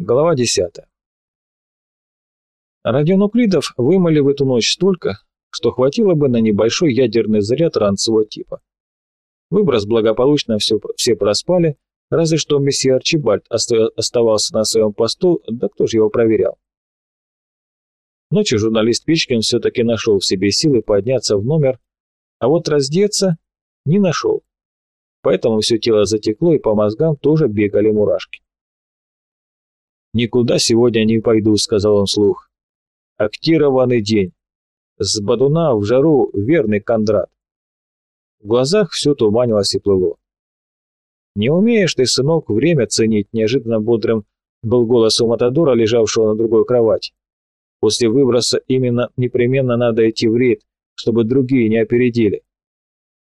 Глава 10. Радионуклидов вымыли в эту ночь столько, что хватило бы на небольшой ядерный заряд ранцевого типа. Выброс благополучно все, все проспали, разве что месье Арчибальд оставался на своем посту, да кто же его проверял. Ночью журналист Пичкин все-таки нашел в себе силы подняться в номер, а вот раздеться не нашел. Поэтому все тело затекло и по мозгам тоже бегали мурашки. «Никуда сегодня не пойду», — сказал он вслух. «Актированный день. С Бадуна в жару верный Кондрат». В глазах все туманилось и плыло. «Не умеешь ты, сынок, время ценить», — неожиданно бодрым был голос у Матадора, лежавшего на другой кровати. «После выброса именно непременно надо идти в рейд, чтобы другие не опередили.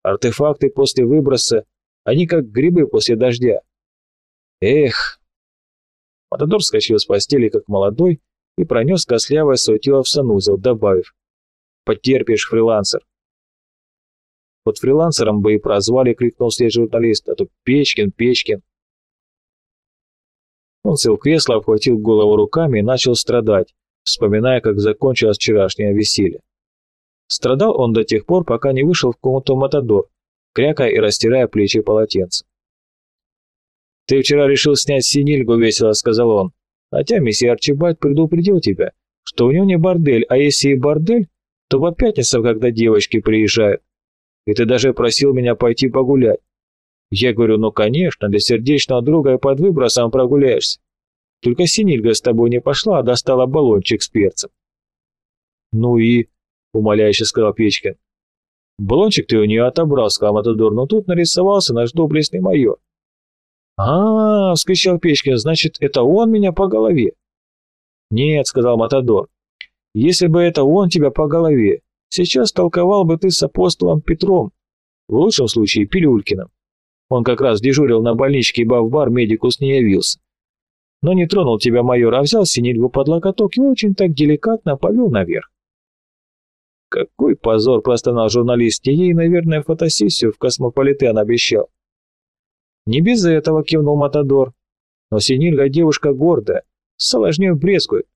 Артефакты после выброса, они как грибы после дождя. Эх, Матадор вскочил с постели, как молодой, и пронес кослявое свое тело в санузел, добавив «Потерпишь, фрилансер». Вот фрилансером бы и прозвали, крикнул вслед журналист, а то Печкин, Печкин. Он сел в кресло, обхватил голову руками и начал страдать, вспоминая, как закончилось вчерашнее веселье. Страдал он до тех пор, пока не вышел в комнату Матадор, крякая и растирая плечи полотенцем. «Ты вчера решил снять синильгу», — весело сказал он. «Хотя месье Арчибальд предупредил тебя, что у него не бордель, а если и бордель, то по пятницам, когда девочки приезжают. И ты даже просил меня пойти погулять. Я говорю, ну конечно, для сердечного друга и под выбросом прогуляешься. Только синильга с тобой не пошла, а достала баллончик с перцем». «Ну и...» — умоляюще сказал Печкин. «Баллончик ты у нее отобрал», — сказал Матадор, «но тут нарисовался наш доблестный майор а, -а, -а вскричал Печкин, значит, это он меня по голове. Нет, сказал Матадор, если бы это он тебя по голове, сейчас толковал бы ты с апостолом Петром, в лучшем случае Пилюлькиным. Он как раз дежурил на больничке, ибо в бар медикус не явился. Но не тронул тебя майор, а взял синильгу под локоток и очень так деликатно повел наверх. Какой позор, простонал журналист, ей, наверное, фотосессию в Космополитен обещал. «Не без этого», — кивнул Матадор. «Но Синильга девушка гордая, с салажнёй брезгует.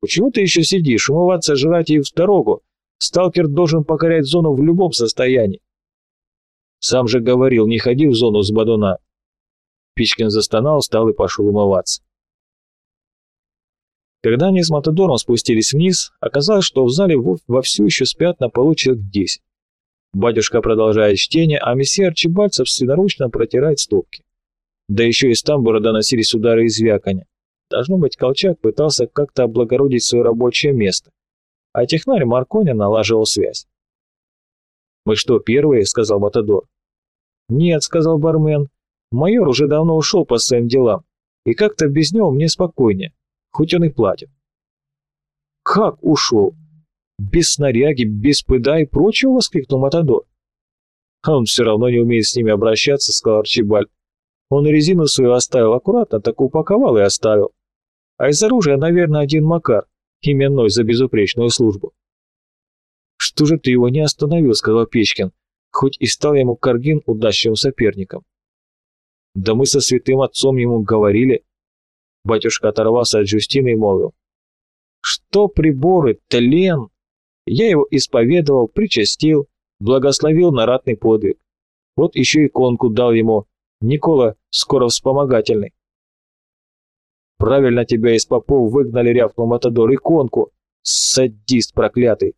Почему ты еще сидишь, умываться, жрать и в дорогу? Сталкер должен покорять зону в любом состоянии». «Сам же говорил, не ходи в зону с Бадуна». Пичкин застонал, встал и пошел умываться. Когда они с Матадором спустились вниз, оказалось, что в зале вовсю еще спят на полу человек десять. Батюшка продолжает чтение, а месье Арчибальд собственноручно протирает стопки. Да еще из тамбура доносились удары и звяканья. Должно быть, Колчак пытался как-то облагородить свое рабочее место. А технарь Марконя налаживал связь. «Мы что, первые?» — сказал Матадор. «Нет», — сказал бармен. «Майор уже давно ушел по своим делам, и как-то без него мне спокойнее, хоть он и платит». «Как ушел?» Без снаряги, без пыда и прочего?» — воскликнул Матадор. «А он все равно не умеет с ними обращаться», — сказал Арчибальд. «Он резину свою оставил аккуратно, так упаковал и оставил. А из оружия, наверное, один Макар, именной за безупречную службу». «Что же ты его не остановил?» — сказал Печкин, хоть и стал ему Каргин удачливым соперником. «Да мы со святым отцом ему говорили». Батюшка оторвался от Джустины и молвил. «Что приборы, тлен, я его исповедовал, причастил, благословил на ратный подвиг. Вот еще иконку дал ему, Никола скоро вспомогательный. Правильно тебя из попов выгнали, рявкнул Матадор, иконку, садист проклятый.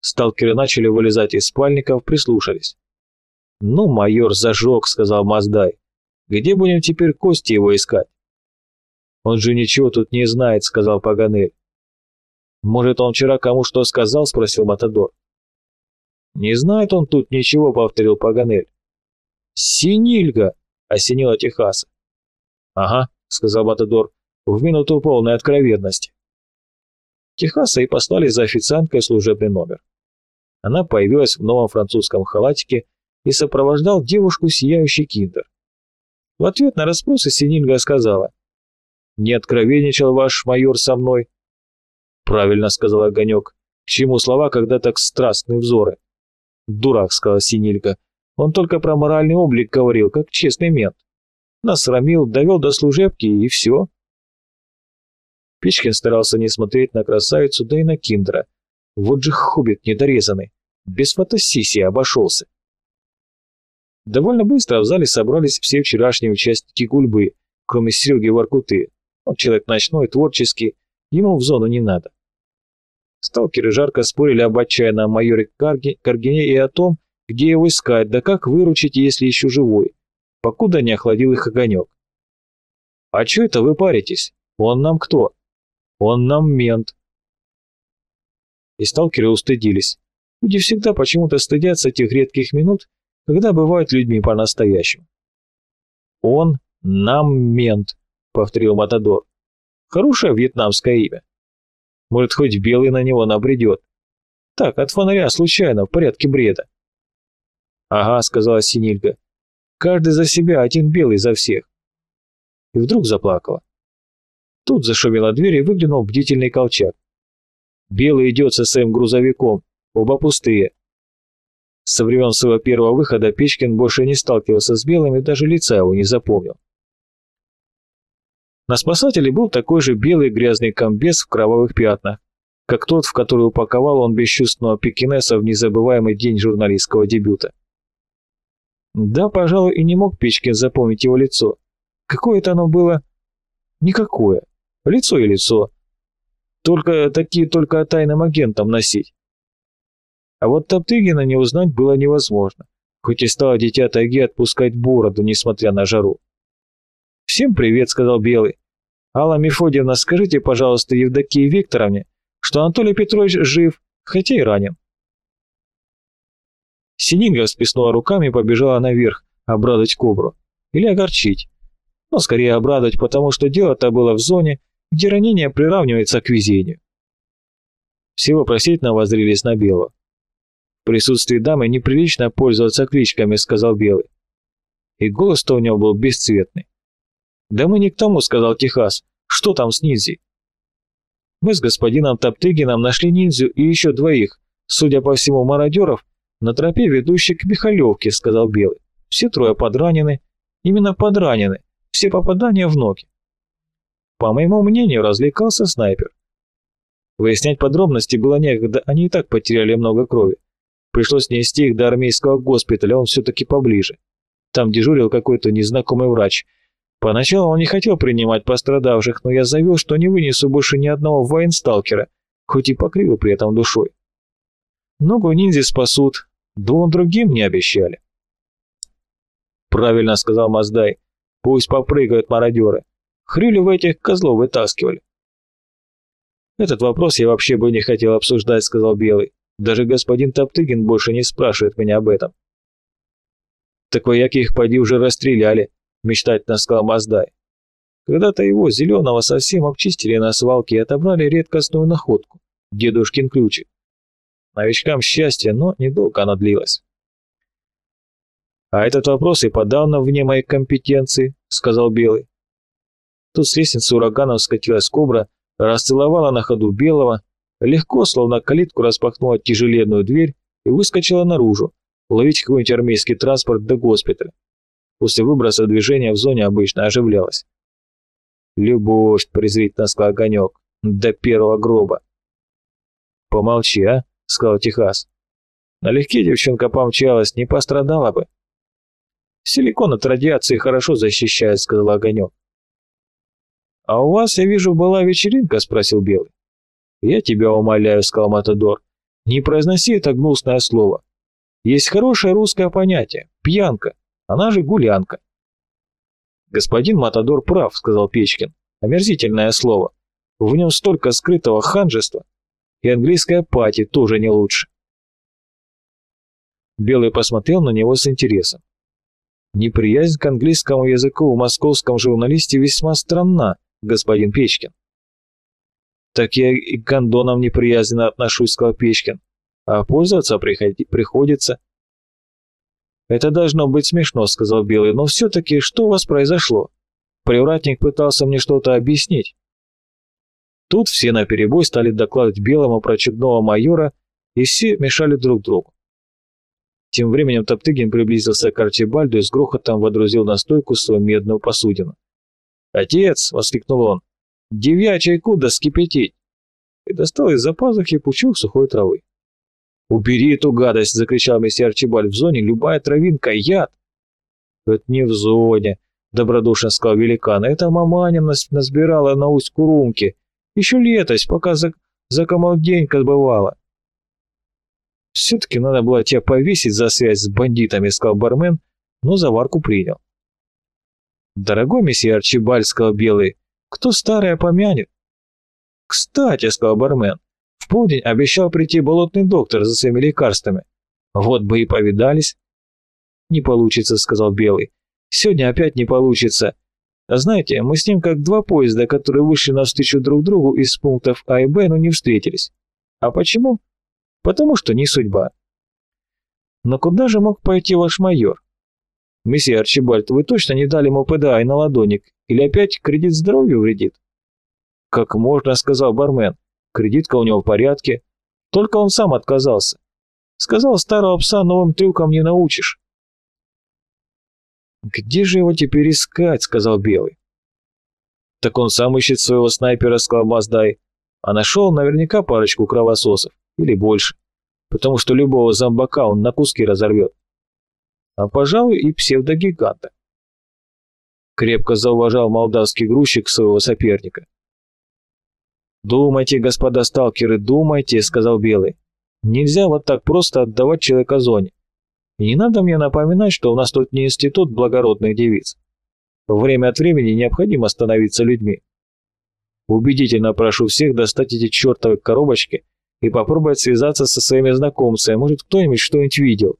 Сталкеры начали вылезать из спальников, прислушались. «Ну, майор зажег», — сказал Маздай. «Где будем теперь кости его искать?» «Он же ничего тут не знает», — сказал Паганель. «Может, он вчера кому что сказал?» — спросил Матадор. «Не знает он тут ничего», — повторил Паганель. «Синильга!» — осенила Техаса. «Ага», — сказал Матадор, в минуту полной откровенности. Техаса и послали за официанткой служебный номер. Она появилась в новом французском халатике и сопровождал девушку сияющий киндер. В ответ на расспросы Синильга сказала, «Не откровенничал ваш майор со мной, «Правильно», — сказал Огонек. «К чему слова, когда так страстные взоры?» «Дурак», — сказала Синилька. «Он только про моральный облик говорил, как честный мент». насрамил, довел до служебки и все. Печкин старался не смотреть на красавицу, да и на Киндера. Вот же хоббит недорезанный, без фотосессии обошелся. Довольно быстро в зале собрались все вчерашние участники гульбы, кроме Сереги Воркуты. Он человек ночной, творческий, ему в зону не надо. Сталкеры жарко спорили об отчаянном майоре Карги, Каргине и о том, где его искать, да как выручить, если еще живой, покуда не охладил их огонек. «А че это вы паритесь? Он нам кто?» «Он нам мент». И сталкеры устыдились. Люди всегда почему-то стыдятся тех редких минут, когда бывают людьми по-настоящему. «Он нам мент», — повторил Матадор. «Хорошее вьетнамское имя. Может, хоть белый на него набредет. Так, от фонаря, случайно, в порядке бреда». «Ага», — сказала Синильга. «Каждый за себя, один белый за всех». И вдруг заплакала. Тут зашумела дверь и выглянул бдительный колчак. Белый идет со своим грузовиком, оба пустые. Со времен своего первого выхода Печкин больше не сталкивался с белыми, даже лица его не запомнил. На спасателе был такой же белый грязный комбез в кровавых пятнах, как тот, в который упаковал он бесчувственного пекинеса в незабываемый день журналистского дебюта. Да, пожалуй, и не мог Печкин запомнить его лицо. Какое-то оно было... Никакое. Лицо и лицо. Только такие только тайным агентам носить. А вот Топтыгина не узнать было невозможно, хоть и стало дитя тайги отпускать бороду, несмотря на жару. «Всем привет», — сказал Белый. «Алла Мефодьевна, скажите, пожалуйста, Евдокии Викторовне, что Анатолий Петрович жив, хотя и ранен». Сининга всплеснула руками и побежала наверх, обрадовать кобру. Или огорчить. Но скорее обрадовать, потому что дело-то было в зоне, где ранение приравнивается к везению. Все вопросительно воззрелись на Белого. В присутствии дамы неприлично пользоваться кличками, сказал Белый. И голос-то у него был бесцветный. «Да мы не к тому», — сказал Техас. «Что там с ниндзей?» «Мы с господином Топтыгином нашли ниндзю и еще двоих, судя по всему, мародеров, на тропе, ведущей к Михалевке», — сказал Белый. «Все трое подранены. Именно подранены. Все попадания в ноги. По моему мнению, развлекался снайпер. Выяснять подробности было некогда, они и так потеряли много крови. Пришлось нести их до армейского госпиталя, он все-таки поближе. Там дежурил какой-то незнакомый врач. Поначалу он не хотел принимать пострадавших, но я заявил, что не вынесу больше ни одного военсталкера, хоть и покрыл при этом душой. Ногу ниндзя спасут, двум другим не обещали. «Правильно», — сказал Маздай, — «пусть попрыгают мародеры. Хрюли в этих козлов вытаскивали. Этот вопрос я вообще бы не хотел обсуждать, сказал Белый. Даже господин Топтыгин больше не спрашивает меня об этом. Так вояки их поди уже расстреляли, мечтательно сказал Маздай. Когда-то его, зеленого, совсем обчистили на свалке и отобрали редкостную находку – дедушкин ключик. Новичкам счастье, но недолго оно длилось. «А этот вопрос и подавно вне моей компетенции», — сказал Белый. Тут с лестницы ураганом скатилась кобра, расцеловала на ходу белого, легко, словно калитку, распахнула тяжеленную дверь и выскочила наружу, ловить какой-нибудь армейский транспорт до госпиталя. После выброса движения в зоне обычно оживлялось. «Любовь», — презрительно сказал Огонек, — «до первого гроба». «Помолчи, а», — сказал Техас. «Налегке девчонка помчалась, не пострадала бы». «Силикон от радиации хорошо защищает», — сказал Огонек. «А у вас, я вижу, была вечеринка?» — спросил Белый. «Я тебя умоляю», — сказал Матадор. «Не произноси это гнусное слово. Есть хорошее русское понятие — пьянка, она же гулянка». «Господин Матадор прав», — сказал Печкин. «Омерзительное слово. В нем столько скрытого ханжества. И английская пати тоже не лучше». Белый посмотрел на него с интересом. Неприязнь к английскому языку в московском журналисте весьма странна, господин Печкин. Так я и к гондонам неприязненно отношусь, сказал Печкин. А пользоваться приходи, приходится. Это должно быть смешно, сказал Белый, но все-таки что у вас произошло? Привратник пытался мне что-то объяснить. Тут все наперебой стали докладывать Белому про чудного майора, и все мешали друг другу. Тем временем Топтыгин приблизился к Арчибальду и с грохотом водрузил на стойку свою медную посудину. «Отец!» — воскликнул он. «Девячий куда скипятить!» И достал из-за пазухи пучок сухой травы. «Убери эту гадость!» — закричал месье Арчибальд. «В зоне любая травинка — яд!» «Это не в зоне!» — добродушно сказал великан. «Это маманя нас насбирала на усть Курумки. Еще летось, пока за, за комалденька бывала». «Все-таки надо было тебя повесить за связь с бандитами», — сказал бармен, но заварку принял. «Дорогой месье Арчибальд», — сказал Белый, — «кто старое помянет?» «Кстати», — сказал бармен, — «в полдень обещал прийти болотный доктор за своими лекарствами. Вот бы и повидались». «Не получится», — сказал Белый. «Сегодня опять не получится. А знаете, мы с ним как два поезда, которые вышли навстречу друг другу из пунктов А и Б, но не встретились. А почему? Потому что не судьба». «Но куда же мог пойти ваш майор?» «Месье Арчибальд, вы точно не дали ему ПДА и на ладоник? Или опять кредит здоровью вредит?» «Как можно», — сказал бармен. «Кредитка у него в порядке. Только он сам отказался. Сказал, старого пса новым трюкам не научишь». «Где же его теперь искать?» — сказал Белый. «Так он сам ищет своего снайпера», — сказал Маздай. «А нашел наверняка парочку кровососов. Или больше. Потому что любого зомбака он на куски разорвет. А, пожалуй, и псевдогиганта». Крепко зауважал молдавский грузчик своего соперника. «Думайте, господа сталкеры, думайте», — сказал Белый. «Нельзя вот так просто отдавать человека зоне. И не надо мне напоминать, что у нас тут не институт благородных девиц. Время от времени необходимо становиться людьми. Убедительно прошу всех достать эти чертовы коробочки и попробовать связаться со своими знакомцами, может кто-нибудь что-нибудь видел.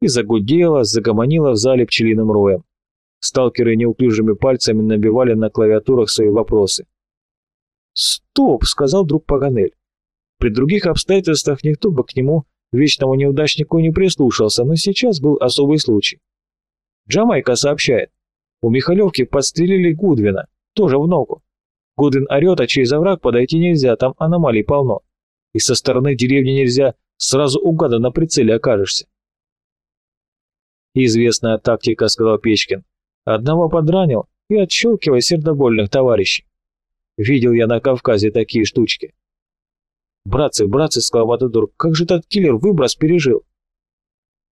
И загудело, загомонило в зале пчелиным роем. Сталкеры неуклюжими пальцами набивали на клавиатурах свои вопросы. «Стоп!» — сказал друг Паганель. При других обстоятельствах никто бы к нему Вечному неудачнику не прислушался, но сейчас был особый случай. Джамайка сообщает, у Михалевки подстрелили Гудвина, тоже в ногу. Гудвин орет, а через овраг подойти нельзя, там аномалий полно. И со стороны деревни нельзя, сразу у гада на прицеле окажешься. Известная тактика, сказал Печкин. Одного подранил и отщелкивай сердобольных товарищей. Видел я на Кавказе такие штучки. «Братцы, братцы», — сказал Матадор, — «как же этот киллер выброс пережил?»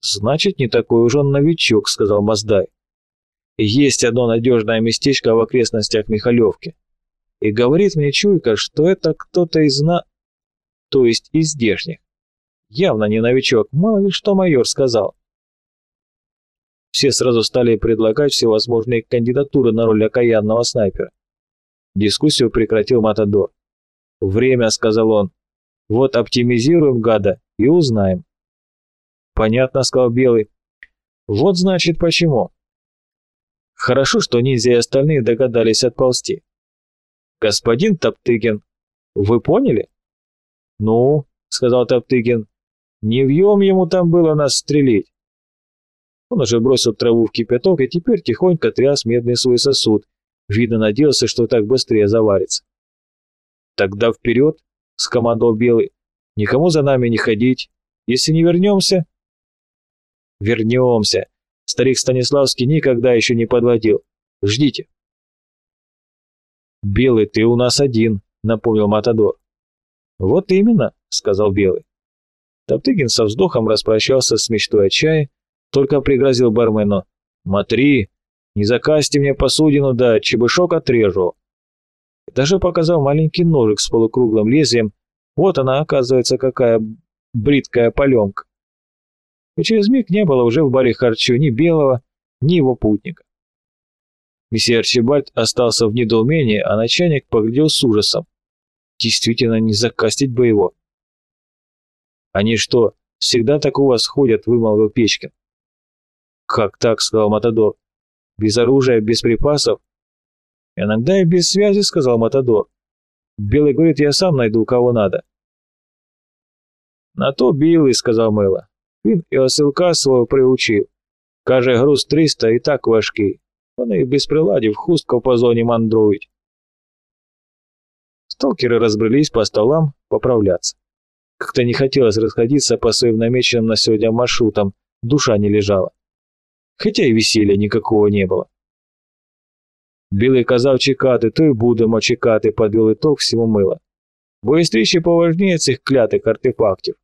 «Значит, не такой уж он новичок», — сказал Маздай. «Есть одно надежное местечко в окрестностях Михалевки. И говорит мне чуйка, что это кто-то из на... то есть из здешних. Явно не новичок, мало ли что майор сказал». Все сразу стали предлагать всевозможные кандидатуры на роль окаянного снайпера. Дискуссию прекратил Матадор. «Время», — сказал он, вот оптимизируем гада и узнаем. Понятно, сказал Белый. Вот значит почему. Хорошо, что ниндзя и остальные догадались отползти. Господин Топтыгин, вы поняли? Ну, сказал Топтыгин, не вьем ему там было нас стрелить. Он уже бросил траву в кипяток и теперь тихонько тряс медный свой сосуд. Видно, надеялся, что так быстрее заварится. Тогда вперед, — скомандовал Белый. «Никому за нами не ходить. Если не вернемся...» «Вернемся. Старик Станиславский никогда еще не подводил. Ждите». «Белый, ты у нас один», — напомнил Матадор. «Вот именно», — сказал Белый. Топтыгин со вздохом распрощался с мечтой о чае, только пригрозил бармену. «Матри, не закасьте мне посудину, да чебышок отрежу». Даже показал маленький ножик с полукруглым лезвием. Вот она, оказывается, какая бриткая паленка. И через миг не было уже в баре харчу ни белого, ни его путника. Месье Арчибальд остался в недоумении, а начальник поглядел с ужасом. Действительно, не закастить бы его. «Они что, всегда так у вас ходят?» — вымолвил Печкин. «Как так?» — сказал Матадор «Без оружия, без припасов? «Иногда и без связи», — сказал Матадор. «Белый говорит, я сам найду, кого надо». «На то Білий», — сказав Мила. Він і осилка свого приучив. Каже, груз 300 і так важкий. Вони без приладів хустко по зоні мандрують. Сталкеры разбрелись по столам поправляться. Как-то не хотелось расходиться по своим намеченным на сегодня маршрутам, душа не лежала. Хотя и веселья никакого не было. Білий казав чекати, то й будемо чекати, подвел итог всему мило. Бо є стрічі поважніє цих клятих артефактів.